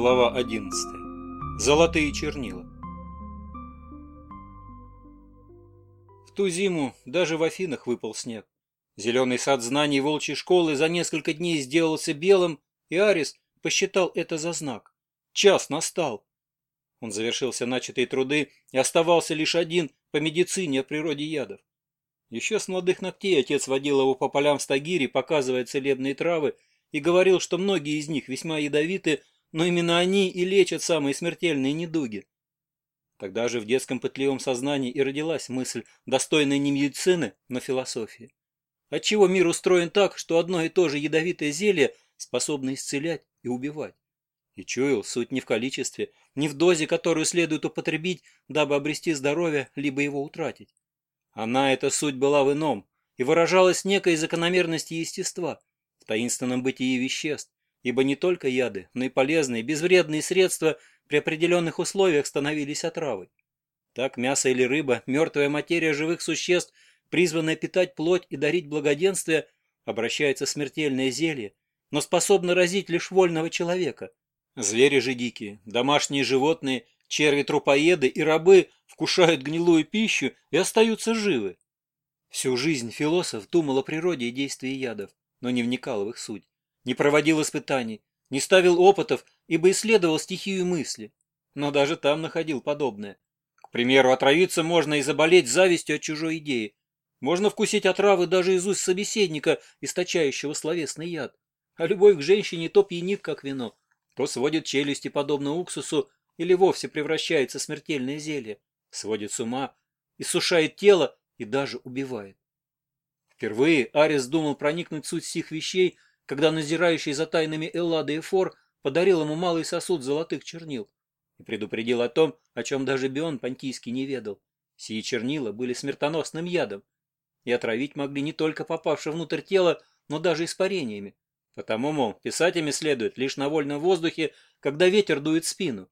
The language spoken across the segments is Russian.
Глава 11. Золотые чернила. В ту зиму даже в Афинах выпал снег. Зеленый сад знаний волчьей школы за несколько дней сделался белым, и Арис посчитал это за знак. Час настал. Он завершился начатые труды и оставался лишь один по медицине о природе ядов. Еще с молодых ногтей отец водил его по полям в Стагире, показывая целебные травы, и говорил, что многие из них весьма ядовиты, но именно они и лечат самые смертельные недуги. Тогда же в детском пытливом сознании и родилась мысль, достойная не медицины, но философии. Отчего мир устроен так, что одно и то же ядовитое зелье способно исцелять и убивать? И чуял суть не в количестве, не в дозе, которую следует употребить, дабы обрести здоровье, либо его утратить. Она, эта суть, была в ином, и выражалась некой закономерности естества, в таинственном бытии веществ, ибо не только яды, но и полезные, безвредные средства при определенных условиях становились отравой. Так мясо или рыба, мертвая материя живых существ, призванная питать плоть и дарить благоденствие, обращается в смертельное зелье, но способно разить лишь вольного человека. Звери же дикие, домашние животные, черви-трупоеды и рабы вкушают гнилую пищу и остаются живы. Всю жизнь философ думал о природе и действии ядов, но не вникал в их суть не проводил испытаний, не ставил опытов, ибо исследовал стихию мысли. Но даже там находил подобное. К примеру, отравиться можно и заболеть завистью от чужой идеи. Можно вкусить отравы даже из уст собеседника, источающего словесный яд. А любовь к женщине то пьянит, как вино, то сводит челюсти, подобно уксусу, или вовсе превращается в смертельное зелье, сводит с ума, иссушает тело и даже убивает. Впервые Арис думал проникнуть в суть всех вещей – когда назирающий за тайнами Эллады Эфор подарил ему малый сосуд золотых чернил и предупредил о том, о чем даже Бион пантийский не ведал. Сие чернила были смертоносным ядом, и отравить могли не только попавши внутрь тела, но даже испарениями. Потому, мол, писать ими следует лишь на вольном воздухе, когда ветер дует спину.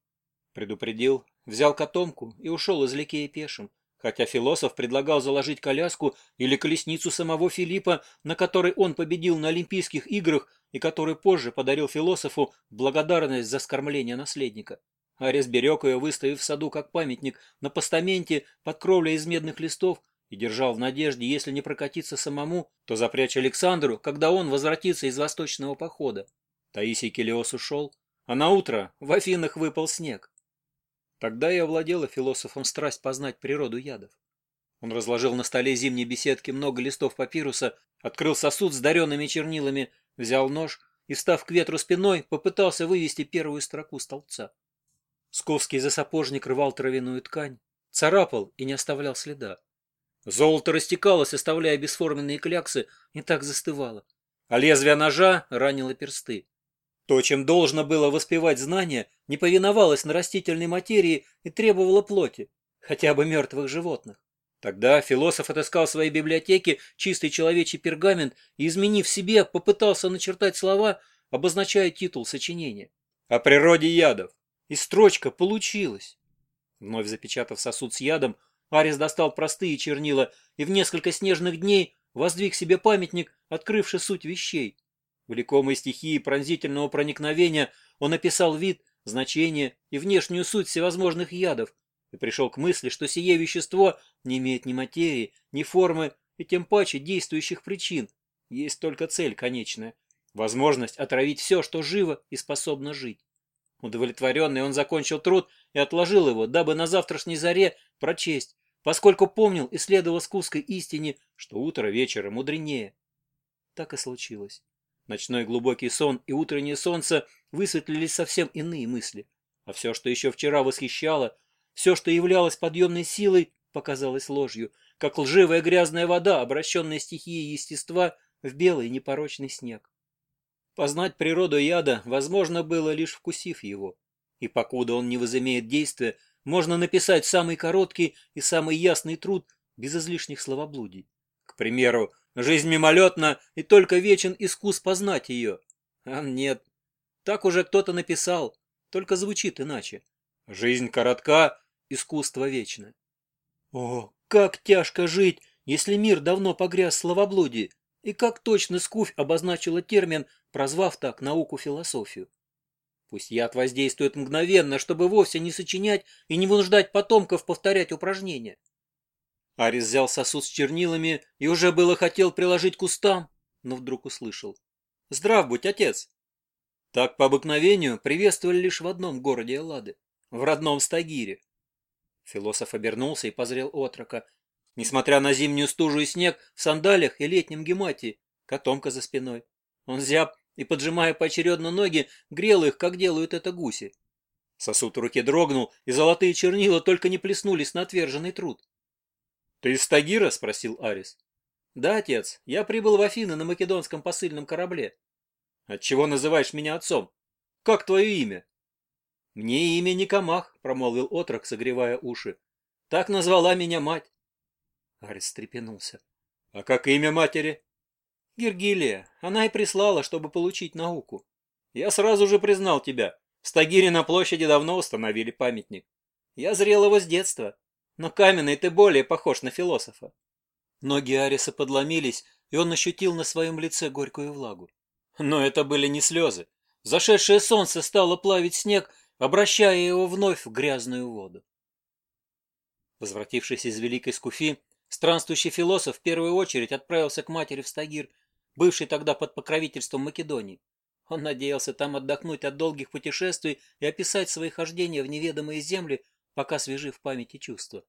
Предупредил, взял котомку и ушел из Ликея пешим, хотя философ предлагал заложить коляску или колесницу самого Филиппа, на которой он победил на Олимпийских играх и который позже подарил философу благодарность за скормление наследника. Арес берег ее, выставив в саду как памятник, на постаменте под кровлей из медных листов, и держал в надежде, если не прокатиться самому, то запрячь Александру, когда он возвратится из восточного похода. Таисий Келиос ушел, а на утро в Афинах выпал снег. Тогда я овладела философом страсть познать природу ядов. Он разложил на столе зимней беседки много листов папируса, открыл сосуд с даренными чернилами, взял нож и, став к ветру спиной, попытался вывести первую строку с толца. Сковский засапожник рвал травяную ткань, царапал и не оставлял следа. Золото растекалось, оставляя бесформенные кляксы, и так застывало. А лезвие ножа ранило персты. То, чем должно было воспевать знание, не повиновалось на растительной материи и требовало плоти, хотя бы мертвых животных. Тогда философ отыскал в своей библиотеке чистый человечий пергамент и, изменив себе, попытался начертать слова, обозначая титул сочинения. «О природе ядов». И строчка получилась. Вновь запечатав сосуд с ядом, Арис достал простые чернила и в несколько снежных дней воздвиг себе памятник, открывший суть вещей. Влекомый стихией пронзительного проникновения, он описал вид, значение и внешнюю суть всевозможных ядов и пришел к мысли, что сие вещество не имеет ни материи, ни формы и тем паче действующих причин. Есть только цель конечная – возможность отравить все, что живо и способно жить. Удовлетворенный он закончил труд и отложил его, дабы на завтрашней заре прочесть, поскольку помнил и следовал скуской истине, что утро вечера мудренее. Так и случилось. Ночной глубокий сон и утреннее солнце высветлились совсем иные мысли. А все, что еще вчера восхищало, все, что являлось подъемной силой, показалось ложью, как лживая грязная вода, обращенная стихией естества в белый непорочный снег. Познать природу яда возможно было лишь вкусив его. И покуда он не возымеет действия, можно написать самый короткий и самый ясный труд без излишних словоблудий. К примеру, Жизнь мимолетна, и только вечен искус познать ее. А нет, так уже кто-то написал, только звучит иначе. Жизнь коротка, искусство вечно. О, как тяжко жить, если мир давно погряз в словоблудии, и как точно Скуфь обозначила термин, прозвав так науку философию. Пусть яд воздействует мгновенно, чтобы вовсе не сочинять и не вынуждать потомков повторять упражнения. Арис взял сосуд с чернилами и уже было хотел приложить к устам, но вдруг услышал. «Здрав будь, отец!» Так по обыкновению приветствовали лишь в одном городе Эллады, в родном Стагире. Философ обернулся и позрел отрока. Несмотря на зимнюю стужу и снег, в сандалях и летнем гематии, котомка за спиной. Он зяб и, поджимая поочередно ноги, грел их, как делают это гуси. Сосуд в руке дрогнул, и золотые чернила только не плеснулись на отверженный труд. «Ты из Тагира?» – спросил Арис. «Да, отец, я прибыл в Афины на македонском посыльном корабле». «Отчего называешь меня отцом? Как твое имя?» «Мне имя Никомах», – промолвил отрок, согревая уши. «Так назвала меня мать». Арис трепенулся. «А как имя матери?» «Гергилия. Она и прислала, чтобы получить науку. Я сразу же признал тебя. В Стагире на площади давно установили памятник. Я зрел его с детства но каменный ты более похож на философа. Ноги Ариса подломились, и он ощутил на своем лице горькую влагу. Но это были не слезы. Зашедшее солнце стало плавить снег, обращая его вновь в грязную воду. Возвратившись из Великой Скуфи, странствующий философ в первую очередь отправился к матери в Стагир, бывший тогда под покровительством Македонии. Он надеялся там отдохнуть от долгих путешествий и описать свои хождения в неведомые земли, пока свежи в памяти чувства.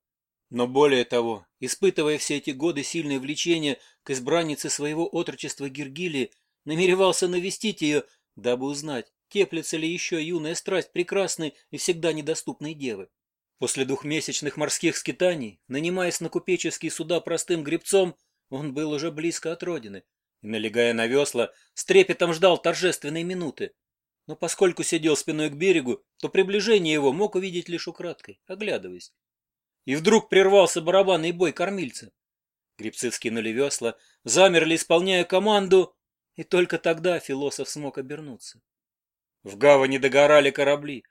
Но более того, испытывая все эти годы сильное влечение к избраннице своего отрочества Гергилии, намеревался навестить ее, дабы узнать, теплится ли еще юная страсть прекрасной и всегда недоступной девы. После двухмесячных морских скитаний, нанимаясь на купеческие суда простым гребцом, он был уже близко от родины и, налегая на весла, с трепетом ждал торжественной минуты но поскольку сидел спиной к берегу, то приближение его мог увидеть лишь украдкой, оглядываясь. И вдруг прервался барабанный бой кормильца. Грибцы скинули весла, замерли, исполняя команду, и только тогда философ смог обернуться. В гавани догорали корабли,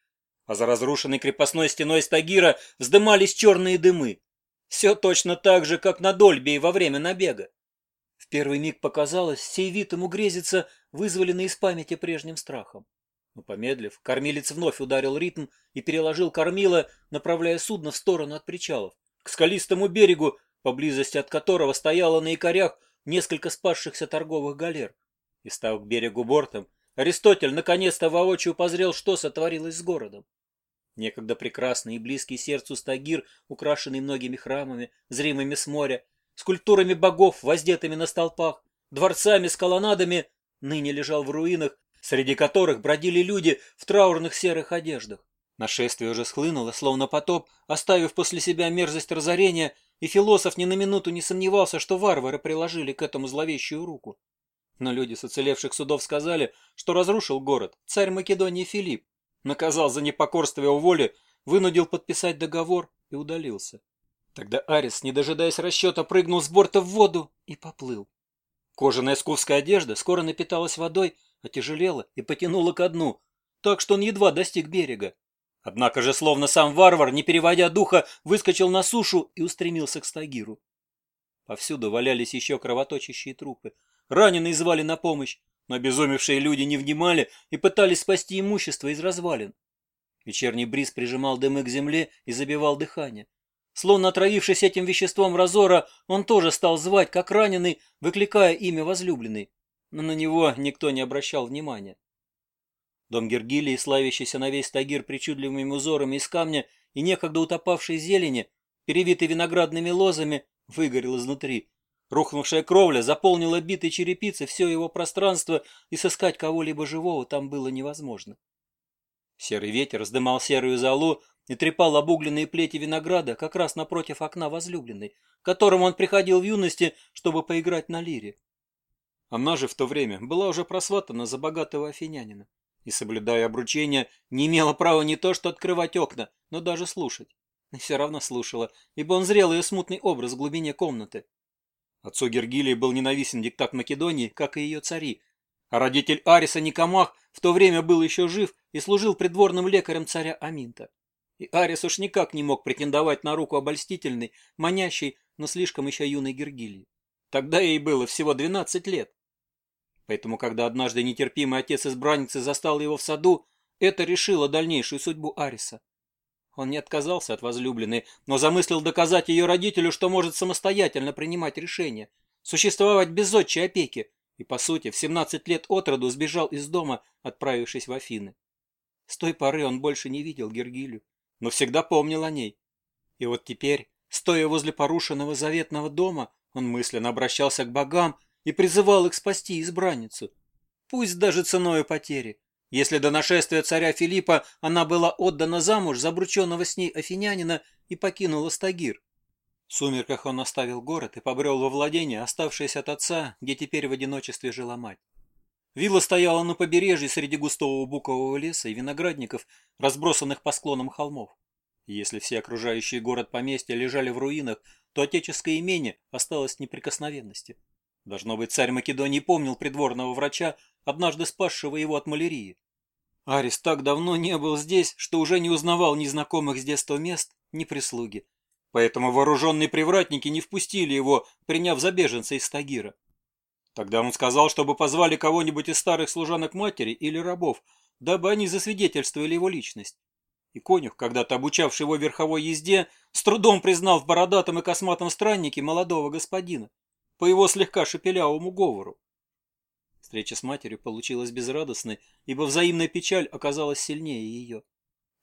а за разрушенной крепостной стеной Стагира вздымались черные дымы. Все точно так же, как на Дольбе и во время набега. В первый миг показалось, сей вид ему грезится, вызволенный из памяти прежним страхом. Но помедлив, кормилец вновь ударил ритм и переложил кормила, направляя судно в сторону от причалов, к скалистому берегу, поблизости от которого стояло на якорях несколько спасшихся торговых галер. И став к берегу бортом, Аристотель наконец-то воочию позрел, что сотворилось с городом. Некогда прекрасный и близкий сердцу Стагир, украшенный многими храмами, зримыми с моря, скульптурами богов, воздетыми на столпах, дворцами с колоннадами, ныне лежал в руинах, среди которых бродили люди в траурных серых одеждах. Нашествие уже схлынуло, словно потоп, оставив после себя мерзость разорения, и философ ни на минуту не сомневался, что варвары приложили к этому зловещую руку. Но люди с уцелевших судов сказали, что разрушил город царь Македонии Филипп, наказал за непокорство его воли, вынудил подписать договор и удалился. Тогда Арис, не дожидаясь расчета, прыгнул с борта в воду и поплыл. Кожаная скуфская одежда скоро напиталась водой, отяжелела и потянула ко дну, так что он едва достиг берега. Однако же, словно сам варвар, не переводя духа, выскочил на сушу и устремился к Стагиру. Повсюду валялись еще кровоточащие трупы. Раненые звали на помощь, но обезумевшие люди не внимали и пытались спасти имущество из развалин. Вечерний бриз прижимал дымы к земле и забивал дыхание. Словно отравившись этим веществом разора, он тоже стал звать, как раненый, выкликая имя возлюбленной но на него никто не обращал внимания. Дом Гергилии, славящийся на весь Тагир причудливыми узорами из камня и некогда утопавшей зелени, перевитый виноградными лозами, выгорел изнутри. Рухнувшая кровля заполнила битой черепицы все его пространство, и сыскать кого-либо живого там было невозможно. Серый ветер вздымал серую золу и трепал обугленные плети винограда как раз напротив окна возлюбленной, к которому он приходил в юности, чтобы поиграть на лире. Она же в то время была уже просватана за богатого афинянина и, соблюдая обручение, не имела права не то что открывать окна, но даже слушать. И все равно слушала, ибо он зрел ее смутный образ в глубине комнаты. Отцу Гергилии был ненавистен диктат Македонии, как и ее цари, а родитель Ариса Никомах в то время был еще жив и служил придворным лекарем царя Аминта. И Арис уж никак не мог претендовать на руку обольстительной, манящей, но слишком еще юной Гергилии. Тогда ей было всего 12 лет. Поэтому, когда однажды нетерпимый отец избранницы застал его в саду, это решило дальнейшую судьбу Ариса. Он не отказался от возлюбленной, но замыслил доказать ее родителю, что может самостоятельно принимать решения, существовать без отчей опеки, и, по сути, в 17 лет от роду сбежал из дома, отправившись в Афины. С той поры он больше не видел Гергилю, но всегда помнил о ней. И вот теперь, стоя возле порушенного заветного дома, он мысленно обращался к богам, и призывал их спасти избранницу. Пусть даже ценой потери. Если до нашествия царя Филиппа она была отдана замуж за обрученного с ней афинянина и покинула Стагир. В сумерках он оставил город и побрел во владение, оставшееся от отца, где теперь в одиночестве жила мать. Вилла стояла на побережье среди густого букового леса и виноградников, разбросанных по склонам холмов. Если все окружающие город поместья лежали в руинах, то отеческое имение осталось в неприкосновенности. Должно быть, царь Македонии помнил придворного врача, однажды спасшего его от малярии. Арис так давно не был здесь, что уже не узнавал ни знакомых с детства мест, ни прислуги. Поэтому вооруженные привратники не впустили его, приняв за беженца из Тагира. Тогда он сказал, чтобы позвали кого-нибудь из старых служанок матери или рабов, дабы они засвидетельствовали его личность. И конюх, когда-то обучавший его верховой езде, с трудом признал в бородатом и косматом страннике молодого господина по его слегка шепелявому говору. Встреча с матерью получилась безрадостной, ибо взаимная печаль оказалась сильнее ее.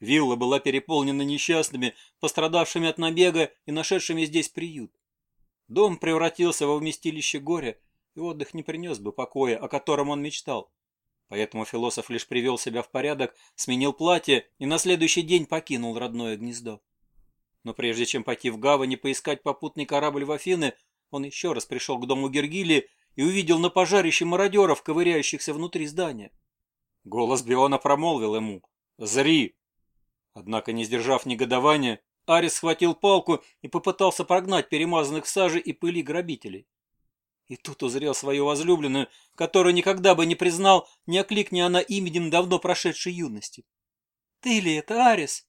Вилла была переполнена несчастными, пострадавшими от набега и нашедшими здесь приют. Дом превратился во вместилище горя, и отдых не принес бы покоя, о котором он мечтал. Поэтому философ лишь привел себя в порядок, сменил платье и на следующий день покинул родное гнездо. Но прежде чем пойти в гавань и поискать попутный корабль в Афины, он еще раз пришел к дому Гергили и увидел на пожарище мародеров, ковыряющихся внутри здания. Голос Биона промолвил ему «Зри!». Однако, не сдержав негодования, Арис схватил палку и попытался прогнать перемазанных в саже и пыли грабителей. И тут узрел свою возлюбленную, которую никогда бы не признал, не окликни она именем давно прошедшей юности. «Ты ли это, Арис?»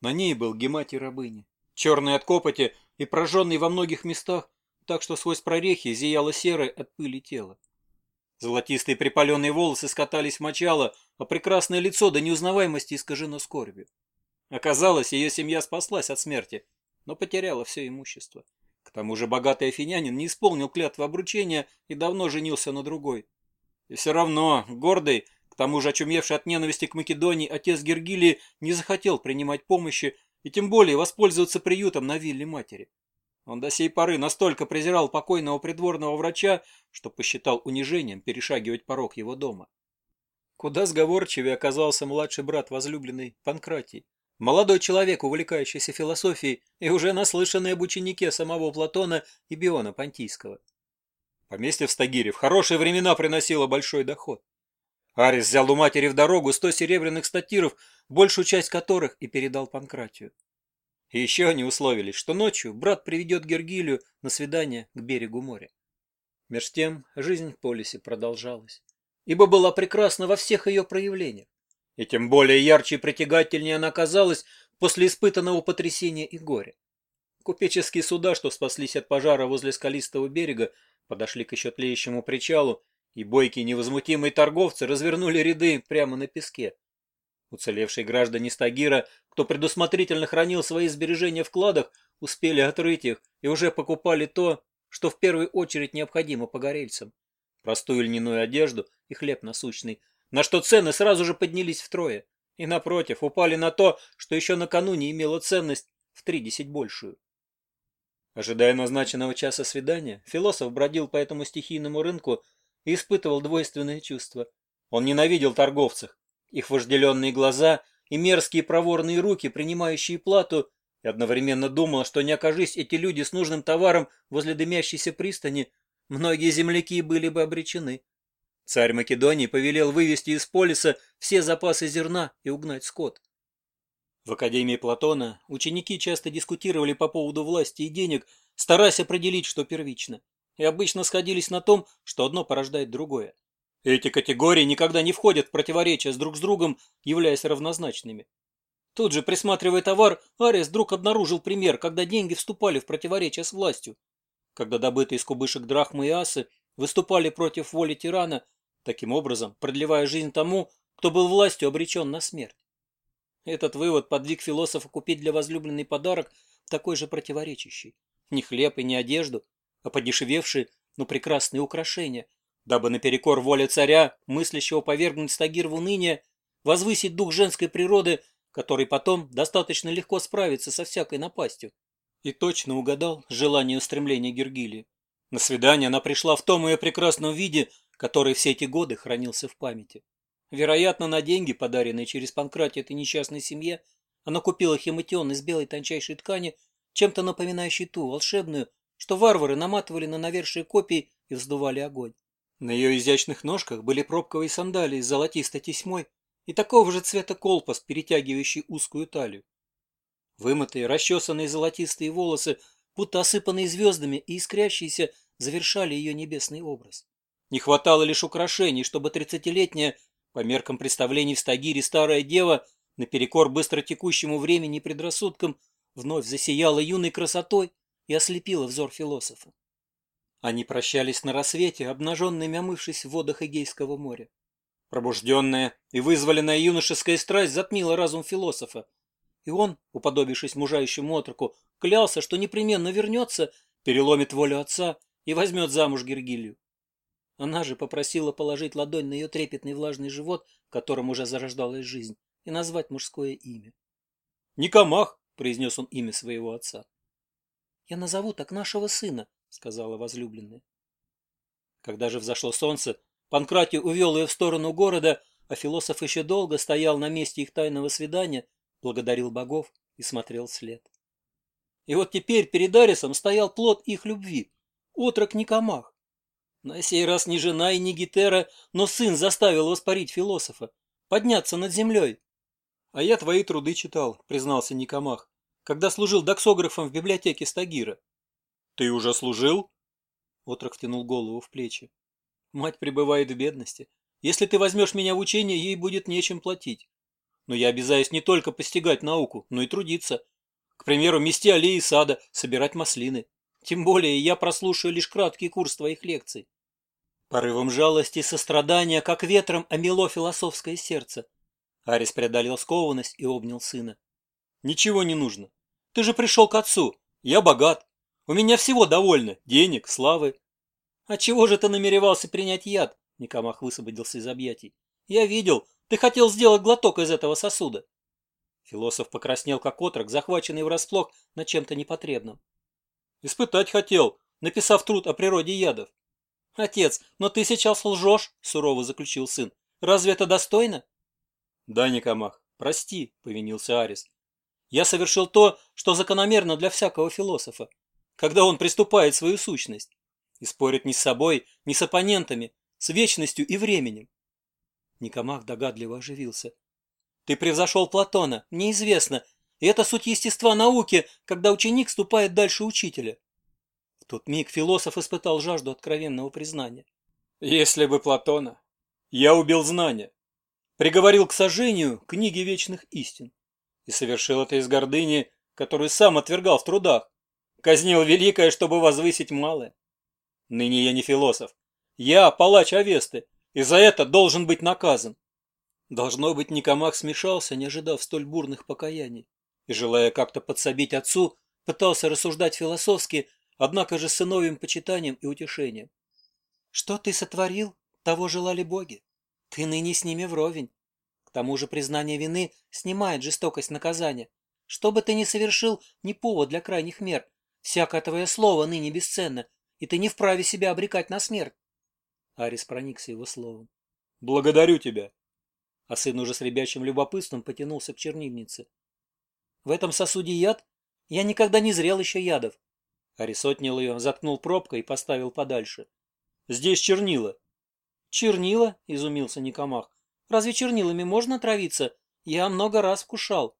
На ней был гематий рабыни, черный от копоти и прожженный во многих местах, так что сквозь прорехи зияло серое от пыли тело. Золотистые припаленные волосы скатались в мочало, а прекрасное лицо до неузнаваемости искажено скорбью. Оказалось, ее семья спаслась от смерти, но потеряла все имущество. К тому же богатый афинянин не исполнил клятвы обручения и давно женился на другой. И все равно, гордый, к тому же очумевший от ненависти к Македонии, отец Гергилии не захотел принимать помощи и тем более воспользоваться приютом на вилле матери. Он до сей поры настолько презирал покойного придворного врача, что посчитал унижением перешагивать порог его дома. Куда сговорчивее оказался младший брат возлюбленный Панкратий. Молодой человек, увлекающийся философией и уже наслышанный об ученике самого Платона и Биона Понтийского. Поместье в Стагире в хорошие времена приносило большой доход. Арис взял у матери в дорогу сто серебряных статиров, большую часть которых и передал Панкратию. И еще они условились, что ночью брат приведет Гергилию на свидание к берегу моря. Меж тем жизнь в полисе продолжалась, ибо была прекрасна во всех ее проявлениях. И тем более ярче и притягательнее она казалась после испытанного потрясения и горя. Купеческие суда, что спаслись от пожара возле скалистого берега, подошли к еще тлеющему причалу, и бойкие невозмутимые торговцы развернули ряды прямо на песке, Уцелевшие граждане Стагира, кто предусмотрительно хранил свои сбережения в кладах, успели отрыть их и уже покупали то, что в первую очередь необходимо погорельцам. Простую льняную одежду и хлеб насущный, на что цены сразу же поднялись втрое и, напротив, упали на то, что еще накануне имело ценность в три большую. Ожидая назначенного часа свидания, философ бродил по этому стихийному рынку и испытывал двойственные чувства. Он ненавидел торговцев, их вожделенные глаза и мерзкие проворные руки, принимающие плату, и одновременно думала, что не окажись эти люди с нужным товаром возле дымящейся пристани, многие земляки были бы обречены. Царь Македонии повелел вывести из полиса все запасы зерна и угнать скот. В Академии Платона ученики часто дискутировали по поводу власти и денег, стараясь определить, что первично, и обычно сходились на том, что одно порождает другое. Эти категории никогда не входят в противоречие с друг с другом, являясь равнозначными. Тут же, присматривая товар, Арес вдруг обнаружил пример, когда деньги вступали в противоречие с властью. Когда добытые из кубышек драхмы и асы выступали против воли тирана, таким образом продлевая жизнь тому, кто был властью обречен на смерть. Этот вывод подвиг философа купить для возлюбленный подарок такой же противоречащий. Не хлеб и не одежду, а подешевевшие, но прекрасные украшения – Дабы наперекор воле царя, мыслящего повергнуть Стагир в уныние, возвысить дух женской природы, который потом достаточно легко справится со всякой напастью. И точно угадал желание устремления устремление Гергилии. На свидание она пришла в том ее прекрасном виде, который все эти годы хранился в памяти. Вероятно, на деньги, подаренные через Панкратия этой несчастной семье, она купила химатион из белой тончайшей ткани, чем-то напоминающей ту волшебную, что варвары наматывали на навершие копий и вздували огонь. На ее изящных ножках были пробковые сандалии с золотистой тесьмой и такого же цвета колпас, перетягивающий узкую талию. Вымытые, расчесанные золотистые волосы, будто осыпанные звездами и искрящиеся, завершали ее небесный образ. Не хватало лишь украшений, чтобы тридцатилетняя, по меркам представлений в Стагире, старая дева, наперекор быстро текущему времени и предрассудкам, вновь засияла юной красотой и ослепила взор философа. Они прощались на рассвете, обнаженными омывшись в водах Эгейского моря. Пробужденная и вызволенная юношеская страсть затмила разум философа. И он, уподобившись мужающему отроку, клялся, что непременно вернется, переломит волю отца и возьмет замуж Гергилию. Она же попросила положить ладонь на ее трепетный влажный живот, в котором уже зарождалась жизнь, и назвать мужское имя. «Никомах!» — произнес он имя своего отца. «Я назову так нашего сына», сказала возлюбленная. Когда же взошло солнце, Панкратий увел ее в сторону города, а философ еще долго стоял на месте их тайного свидания, благодарил богов и смотрел след. И вот теперь перед Арисом стоял плод их любви, отрок Никомах. На сей раз не жена и не Гетера, но сын заставил воспарить философа, подняться над землей. «А я твои труды читал», — признался Никомах, когда служил доксографом в библиотеке Стагира. «Ты уже служил?» Отрок втянул голову в плечи. «Мать пребывает в бедности. Если ты возьмешь меня в учение, ей будет нечем платить. Но я обязаюсь не только постигать науку, но и трудиться. К примеру, мести аллеи сада, собирать маслины. Тем более я прослушаю лишь краткий курс твоих лекций». Порывом жалости и сострадания, как ветром, омело философское сердце. Арис преодолел скованность и обнял сына. «Ничего не нужно. Ты же пришел к отцу. Я богат. У меня всего довольно. Денег, славы. А чего же ты намеревался принять яд? Никомах высвободился из объятий. Я видел, ты хотел сделать глоток из этого сосуда. Философ покраснел, как отрок, захваченный врасплох на чем-то непотребном. Испытать хотел, написав труд о природе ядов. Отец, но ты сейчас лжешь, сурово заключил сын. Разве это достойно? Да, Никомах, прости, повинился Арис. Я совершил то, что закономерно для всякого философа когда он приступает свою сущность, и спорит ни с собой, ни с оппонентами, с вечностью и временем. Никомах догадливо оживился. Ты превзошел Платона, неизвестно. и это суть естества науки, когда ученик ступает дальше учителя. В тот миг философ испытал жажду откровенного признания. Если бы Платона, я убил знания, приговорил к сожжению книги вечных истин и совершил это из гордыни, которую сам отвергал в трудах, Казнил великое, чтобы возвысить малое. Ныне я не философ. Я палач Авесты, и за это должен быть наказан. Должно быть, Никомах смешался, не ожидав столь бурных покаяний, и, желая как-то подсобить отцу, пытался рассуждать философски, однако же с сыновьим почитанием и утешением. «Что ты сотворил, того желали боги. Ты ныне с ними вровень. К тому же признание вины снимает жестокость наказания. Что бы ты ни совершил, не повод для крайних мер, Всякое твое слово ныне бесценно, и ты не вправе себя обрекать на смерть. Арис проникся его словом. «Благодарю тебя!» А сын уже с ребячим любопытством потянулся к чернильнице. «В этом сосуде яд? Я никогда не зрел еще ядов!» Арис отнял ее, заткнул пробкой и поставил подальше. «Здесь чернила!» «Чернила?» — изумился Никомах. «Разве чернилами можно травиться? Я много раз вкушал».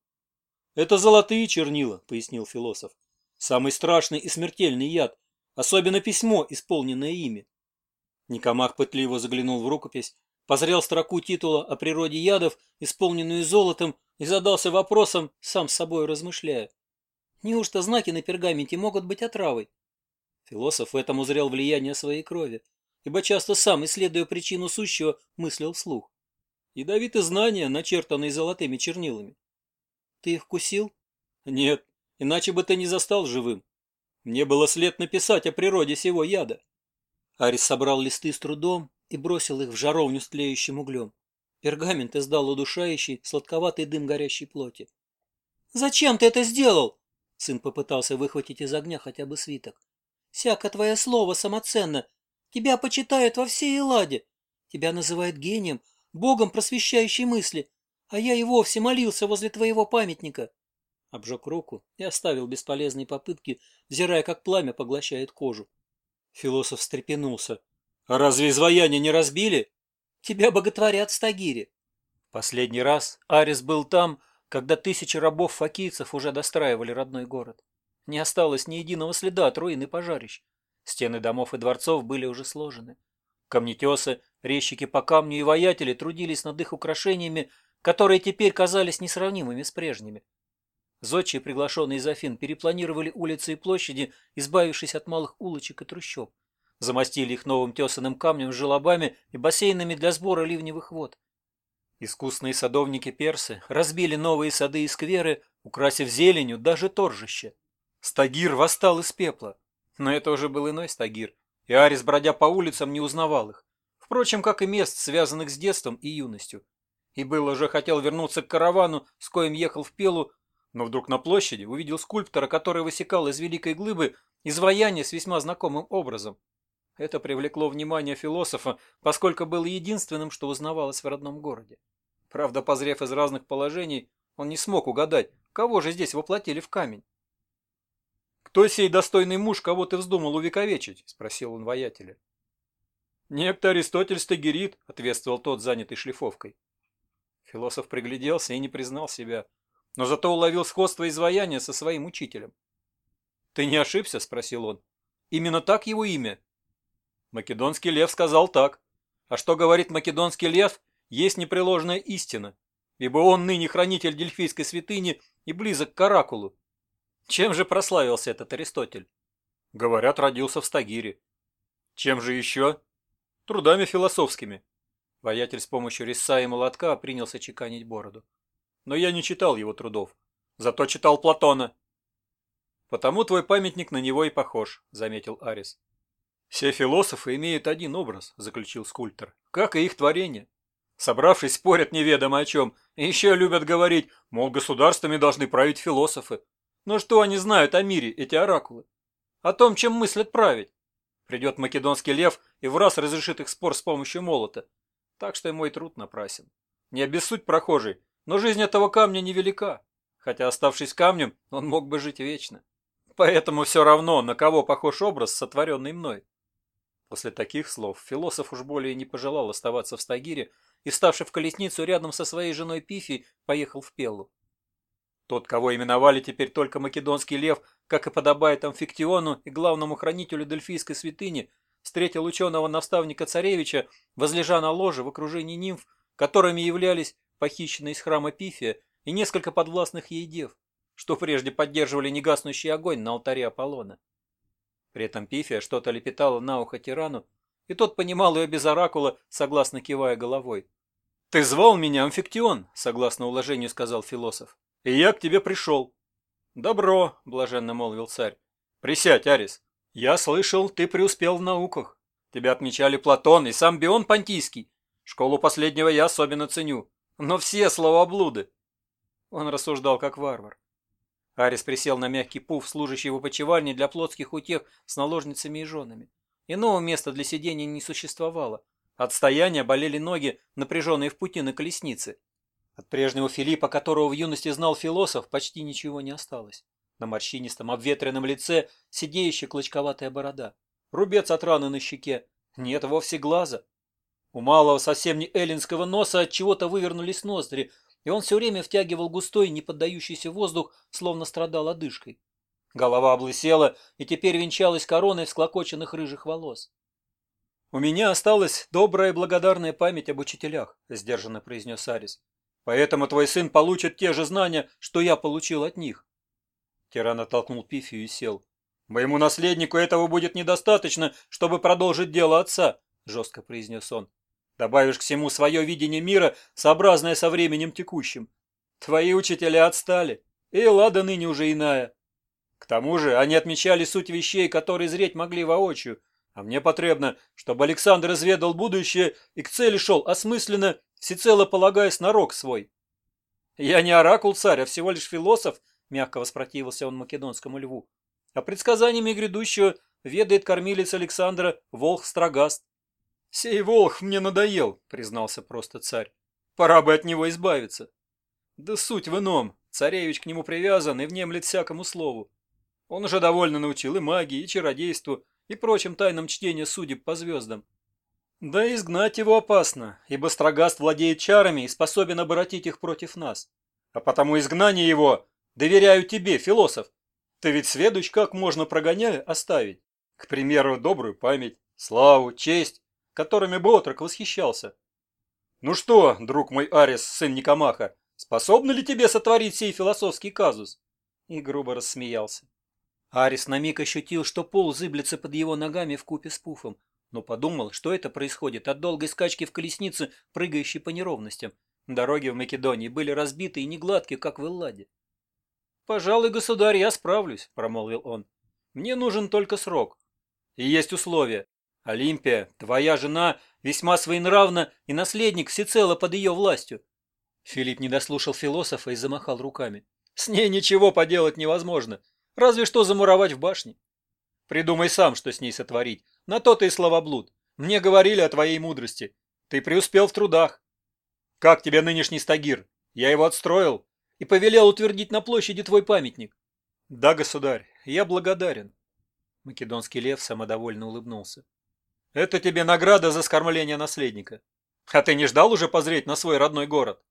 «Это золотые чернила», — пояснил философ. Самый страшный и смертельный яд, особенно письмо, исполненное ими. Никомах пытливо заглянул в рукопись, позрел строку титула о природе ядов, исполненную золотом, и задался вопросом, сам с собой размышляя. Неужто знаки на пергаменте могут быть отравой? Философ в этом узрел влияние своей крови, ибо часто сам, исследуя причину сущего, мыслил вслух. Ядовиты знания, начертанные золотыми чернилами. Ты их кусил? Нет, иначе бы ты не застал живым. Мне было след написать о природе сего яда. Арис собрал листы с трудом и бросил их в жаровню с тлеющим углем. Пергамент издал удушающий, сладковатый дым горящей плоти. «Зачем ты это сделал?» Сын попытался выхватить из огня хотя бы свиток. «Всяко твое слово самоценно. Тебя почитают во всей Элладе. Тебя называют гением, богом просвещающей мысли, а я и вовсе молился возле твоего памятника» обжег руку и оставил бесполезные попытки, взирая, как пламя поглощает кожу. Философ встрепенулся. Разве изваяние не разбили?» «Тебя боготворят в Стагире». Последний раз Арис был там, когда тысячи рабов-факийцев уже достраивали родной город. Не осталось ни единого следа от руин и пожарищ. Стены домов и дворцов были уже сложены. Камнетесы, резчики по камню и воятели трудились над их украшениями, которые теперь казались несравнимыми с прежними. Зодчие, приглашенные из Афин, перепланировали улицы и площади, избавившись от малых улочек и трущоб. Замостили их новым тесаным камнем с желобами и бассейнами для сбора ливневых вод. Искусные садовники персы разбили новые сады и скверы, украсив зеленью даже торжище. Стагир восстал из пепла. Но это уже был иной Стагир, и Арис, бродя по улицам, не узнавал их. Впрочем, как и мест, связанных с детством и юностью. И был уже хотел вернуться к каравану, с коим ехал в Пелу, но вдруг на площади увидел скульптора, который высекал из великой глыбы изваяние с весьма знакомым образом. Это привлекло внимание философа, поскольку было единственным, что узнавалось в родном городе. Правда, позрев из разных положений, он не смог угадать, кого же здесь воплотили в камень. «Кто сей достойный муж, кого ты вздумал увековечить?» – спросил он воятеля. «Некто Аристотель Стагерит», – ответствовал тот, занятый шлифовкой. Философ пригляделся и не признал себя – но зато уловил сходство изваяния со своим учителем. «Ты не ошибся?» – спросил он. «Именно так его имя?» Македонский лев сказал так. А что говорит македонский лев, есть непреложная истина, ибо он ныне хранитель дельфийской святыни и близок к оракулу. Чем же прославился этот Аристотель? Говорят, родился в Стагире. Чем же еще? Трудами философскими. Воятель с помощью резца и молотка принялся чеканить бороду но я не читал его трудов. Зато читал Платона. «Потому твой памятник на него и похож», — заметил Арис. «Все философы имеют один образ», — заключил скульптор, — «как и их творение. Собравшись, спорят неведомо о чем, и еще любят говорить, мол, государствами должны править философы. Но что они знают о мире, эти оракулы? О том, чем мыслят править? Придет македонский лев и в раз разрешит их спор с помощью молота. Так что и мой труд напрасен. Не обессудь, прохожий, но жизнь этого камня невелика, хотя, оставшись камнем, он мог бы жить вечно. Поэтому все равно, на кого похож образ, сотворенный мной. После таких слов философ уж более не пожелал оставаться в Стагире и, вставший в колесницу рядом со своей женой Пифи, поехал в Пеллу. Тот, кого именовали теперь только Македонский лев, как и подобает Амфиктиону и главному хранителю Дельфийской святыни, встретил ученого-наставника царевича, возлежа на ложе в окружении нимф, которыми являлись похищенная из храма Пифия, и несколько подвластных ей дев, что прежде поддерживали негаснущий огонь на алтаре Аполлона. При этом Пифия что-то лепетала на ухо тирану, и тот понимал ее без оракула, согласно кивая головой. «Ты звал меня, Амфиктион», — согласно уложению сказал философ, — «и я к тебе пришел». «Добро», — блаженно молвил царь. «Присядь, Арис. Я слышал, ты преуспел в науках. Тебя отмечали Платон и сам Бион Понтийский. Школу последнего я особенно ценю. Но все словоблуды!» Он рассуждал как варвар. Арис присел на мягкий пуф, служащий в опочивальне для плотских утех с наложницами и женами. Иного места для сидения не существовало. От стояния болели ноги, напряженные в пути на колеснице. От прежнего Филиппа, которого в юности знал философ, почти ничего не осталось. На морщинистом обветренном лице сидеющая клочковатая борода. Рубец от раны на щеке. Нет вовсе глаза. У малого совсем не эллинского носа от чего-то вывернулись ноздри, и он все время втягивал густой, не поддающийся воздух, словно страдал одышкой. Голова облысела и теперь венчалась короной всклокоченных рыжих волос. «У меня осталась добрая и благодарная память об учителях», – сдержанно произнес Арис. «Поэтому твой сын получит те же знания, что я получил от них». Тиран оттолкнул Пифию и сел. «Моему наследнику этого будет недостаточно, чтобы продолжить дело отца», – жестко произнес он. Добавишь к всему свое видение мира, сообразное со временем текущим. Твои учителя отстали, и лада ныне уже иная. К тому же они отмечали суть вещей, которые зреть могли воочию, а мне потребно, чтобы Александр изведал будущее и к цели шел осмысленно, всецело полагаясь на рог свой. «Я не оракул царь, а всего лишь философ», — мягко воспротивился он македонскому льву. «А предсказаниями грядущего ведает кормилец Александра Волх Строгаст. «Сей Волх мне надоел», — признался просто царь. «Пора бы от него избавиться». «Да суть в ином. Царевич к нему привязан и внемлет всякому слову. Он уже довольно научил и магии, и чародейству, и прочим тайнам чтения судеб по звездам. Да изгнать его опасно, ибо Строгаст владеет чарами и способен обратить их против нас. А потому изгнание его доверяю тебе, философ. Ты ведь сведущ, как можно прогоняя оставить. К примеру, добрую память, славу, честь, которыми Ботрок восхищался. «Ну что, друг мой Арис, сын Никомаха, способна ли тебе сотворить сей философский казус?» И грубо рассмеялся. Арис на миг ощутил, что пол зыблется под его ногами в купе с пуфом, но подумал, что это происходит от долгой скачки в колеснице, прыгающей по неровностям. Дороги в Македонии были разбиты и негладки, как в Элладе. «Пожалуй, государь, я справлюсь», — промолвил он. «Мне нужен только срок. И есть условия. Олимпия, твоя жена весьма своенравна, и наследник всецело под ее властью. Филипп не дослушал философа и замахал руками. С ней ничего поделать невозможно, разве что замуровать в башне. Придумай сам, что с ней сотворить. На то ты и словоблуд. Мне говорили о твоей мудрости. Ты преуспел в трудах. Как тебе нынешний стагир? Я его отстроил и повелел утвердить на площади твой памятник. Да, государь, я благодарен. Македонский лев самодовольно улыбнулся. Это тебе награда за скормление наследника. А ты не ждал уже позреть на свой родной город?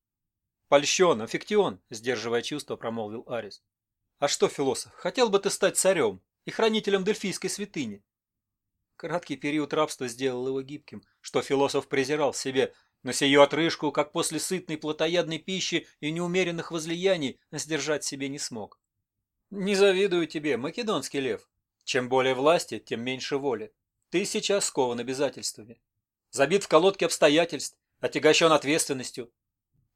Польщен, аффектион, сдерживая чувство, промолвил Арис. А что, философ, хотел бы ты стать царем и хранителем Дельфийской святыни? Краткий период рабства сделал его гибким, что философ презирал в себе, но сию отрыжку, как после сытной плотоядной пищи и неумеренных возлияний, сдержать себе не смог. Не завидую тебе, македонский лев. Чем более власти, тем меньше воли. Ты сейчас скован обязательствами. Забит в колодке обстоятельств, отягощен ответственностью.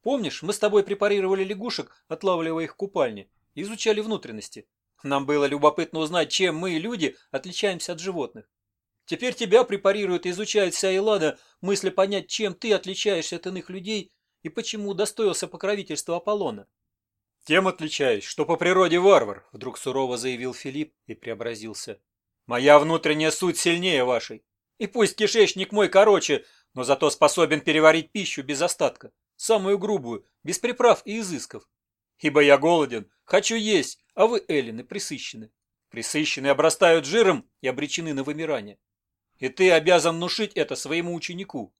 Помнишь, мы с тобой препарировали лягушек, отлавливая их в купальне, изучали внутренности. Нам было любопытно узнать, чем мы, люди, отличаемся от животных. Теперь тебя препарируют и изучает вся Эллада, мысли понять, чем ты отличаешься от иных людей и почему удостоился покровительства Аполлона. «Тем отличаюсь, что по природе варвар», — вдруг сурово заявил Филипп и преобразился. Моя внутренняя суть сильнее вашей. И пусть кишечник мой короче, но зато способен переварить пищу без остатка, самую грубую, без приправ и изысков. Ибо я голоден, хочу есть, а вы, Эллины, присыщены. Присыщены обрастают жиром и обречены на вымирание. И ты обязан внушить это своему ученику.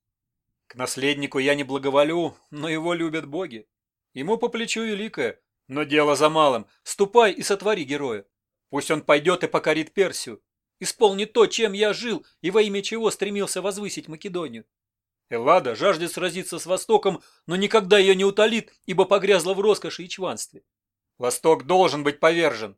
К наследнику я не благоволю, но его любят боги. Ему по плечу великое, но дело за малым. Ступай и сотвори героя. Пусть он пойдет и покорит Персию, Исполни то, чем я жил и во имя чего стремился возвысить Македонию. Эллада жаждет сразиться с Востоком, но никогда ее не утолит, ибо погрязла в роскоши и чванстве. Восток должен быть повержен.